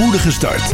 spoedige start.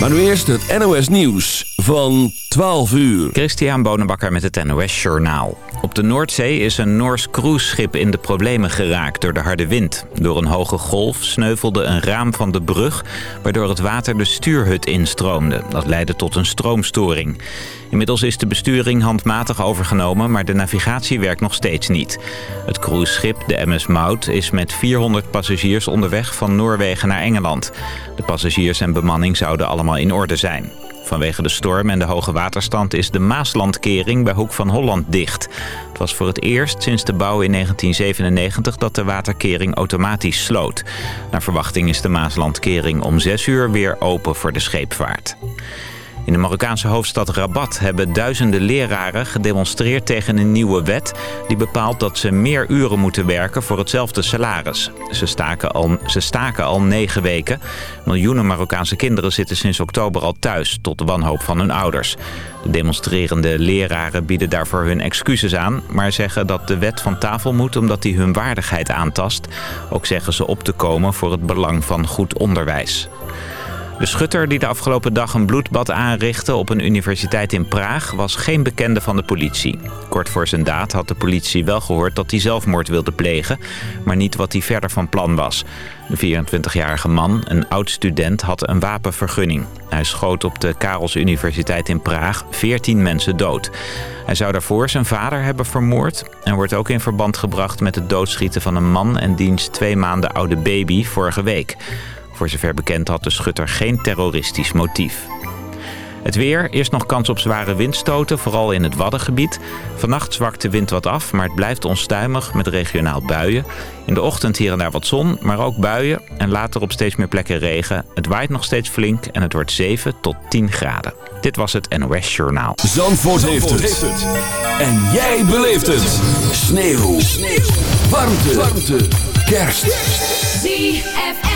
Maar nu eerst het NOS Nieuws van 12 uur. Christian Bonenbakker met het NOS Journaal. Op de Noordzee is een Noors cruiseschip in de problemen geraakt door de harde wind. Door een hoge golf sneuvelde een raam van de brug... waardoor het water de stuurhut instroomde. Dat leidde tot een stroomstoring. Inmiddels is de besturing handmatig overgenomen... maar de navigatie werkt nog steeds niet. Het cruiseschip, de MS Maud, is met 400 passagiers onderweg... van Noorwegen naar Engeland. De passagiers en bemanning zouden allemaal in orde zijn. Vanwege de storm en de hoge waterstand is de Maaslandkering bij Hoek van Holland dicht. Het was voor het eerst sinds de bouw in 1997 dat de waterkering automatisch sloot. Naar verwachting is de Maaslandkering om 6 uur weer open voor de scheepvaart. In de Marokkaanse hoofdstad Rabat hebben duizenden leraren gedemonstreerd tegen een nieuwe wet... die bepaalt dat ze meer uren moeten werken voor hetzelfde salaris. Ze staken al, ze staken al negen weken. Miljoenen Marokkaanse kinderen zitten sinds oktober al thuis... tot de wanhoop van hun ouders. De demonstrerende leraren bieden daarvoor hun excuses aan... maar zeggen dat de wet van tafel moet omdat die hun waardigheid aantast. Ook zeggen ze op te komen voor het belang van goed onderwijs. De schutter die de afgelopen dag een bloedbad aanrichtte op een universiteit in Praag was geen bekende van de politie. Kort voor zijn daad had de politie wel gehoord dat hij zelfmoord wilde plegen, maar niet wat hij verder van plan was. De 24-jarige man, een oud-student, had een wapenvergunning. Hij schoot op de Karels Universiteit in Praag 14 mensen dood. Hij zou daarvoor zijn vader hebben vermoord en wordt ook in verband gebracht met het doodschieten van een man en diens twee maanden oude baby vorige week. Voor zover bekend had de schutter geen terroristisch motief. Het weer, eerst nog kans op zware windstoten, vooral in het Waddengebied. Vannacht zwakt de wind wat af, maar het blijft onstuimig met regionaal buien. In de ochtend hier en daar wat zon, maar ook buien. En later op steeds meer plekken regen. Het waait nog steeds flink en het wordt 7 tot 10 graden. Dit was het NOS Journaal. Zandvoort, heeft, het. En jij beleeft het. Sneeuw. Sneeuw. Warmte. Warmte. Kerst. ZFM.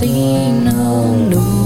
xin ông đủ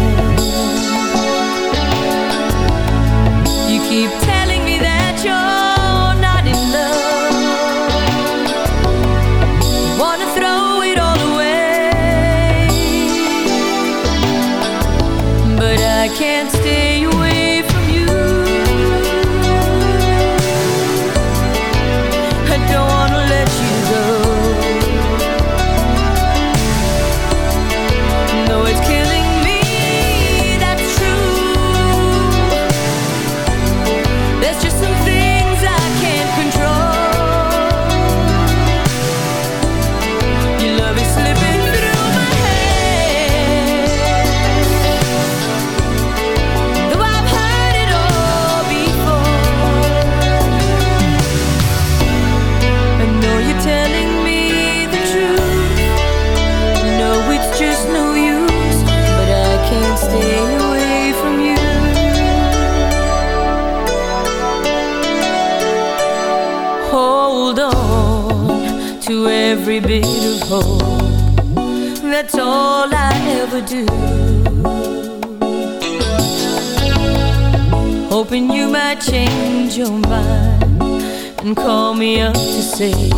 Say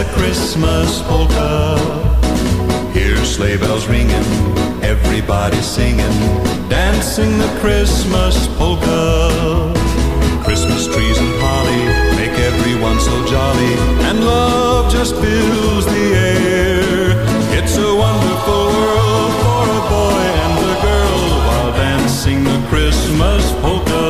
the Christmas polka. Hear sleigh bells ringing, everybody singing, dancing the Christmas polka. Christmas trees and holly make everyone so jolly, and love just fills the air. It's a wonderful world for a boy and a girl while dancing the Christmas polka.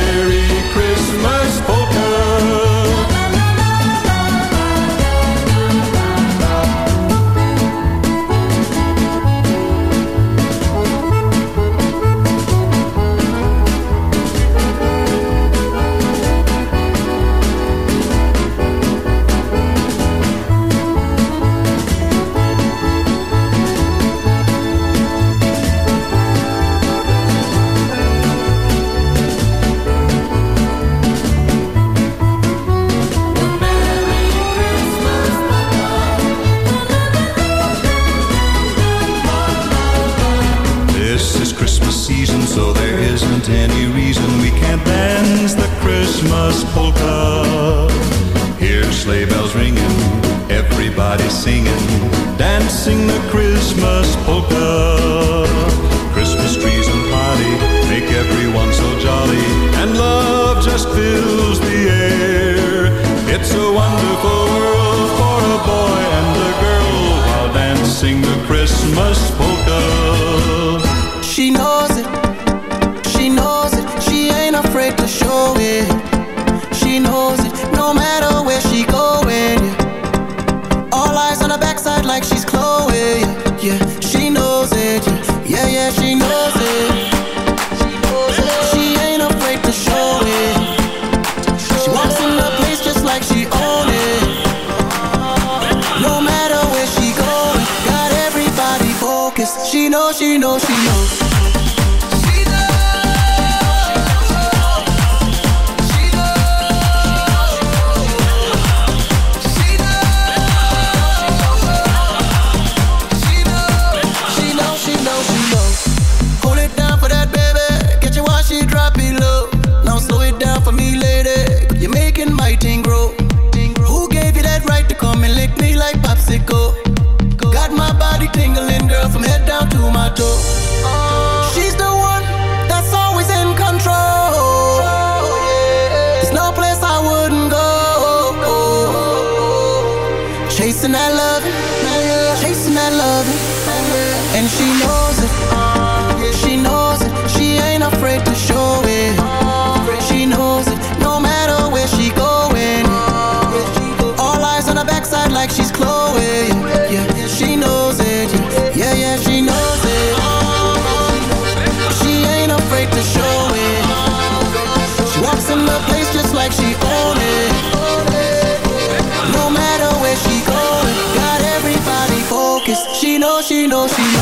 window, see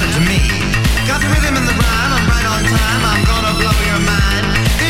happened to me. Got the rhythm and the rhyme, I'm right on time, I'm gonna blow your mind.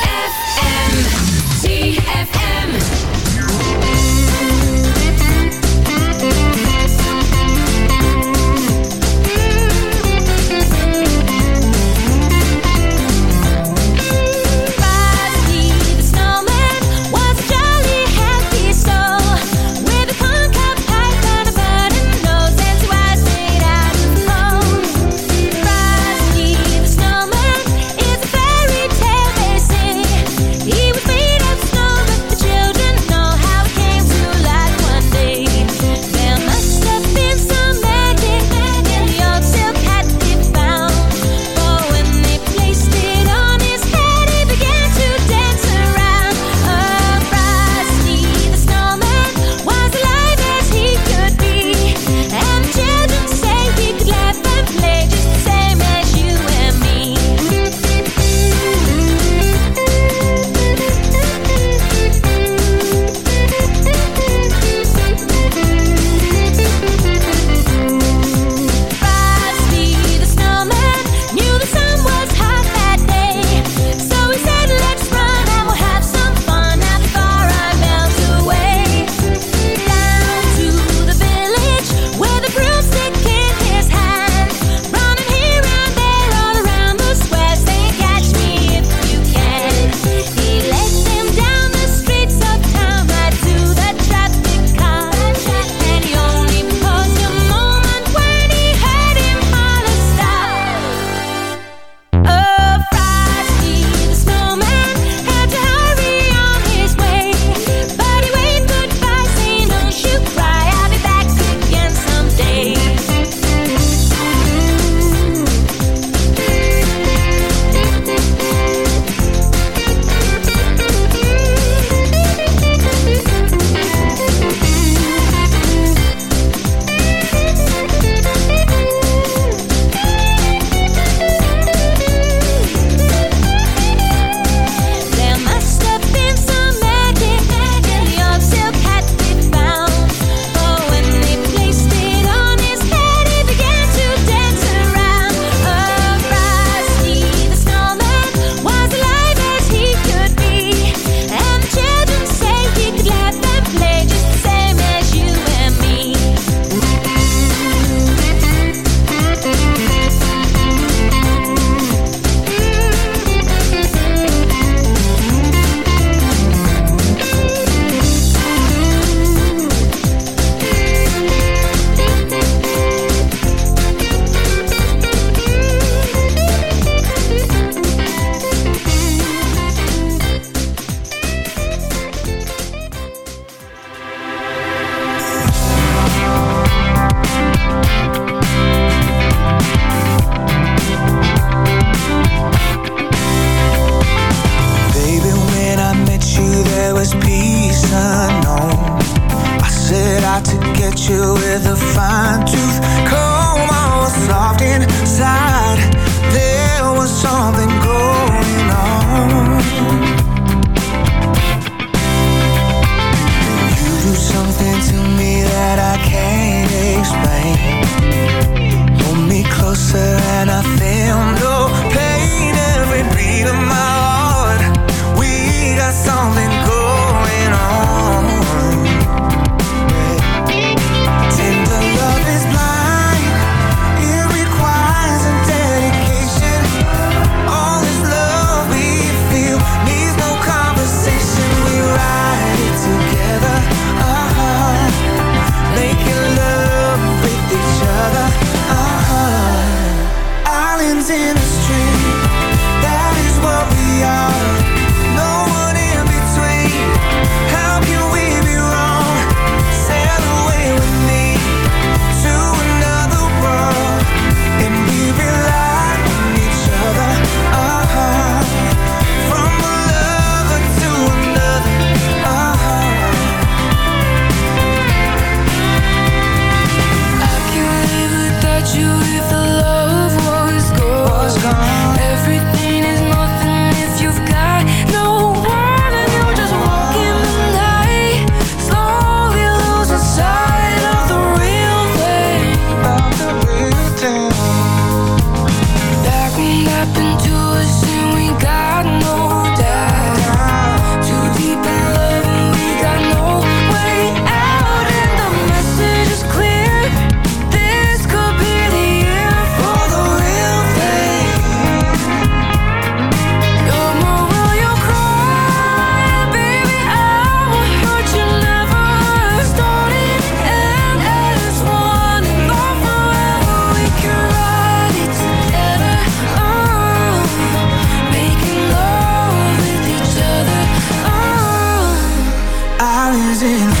losing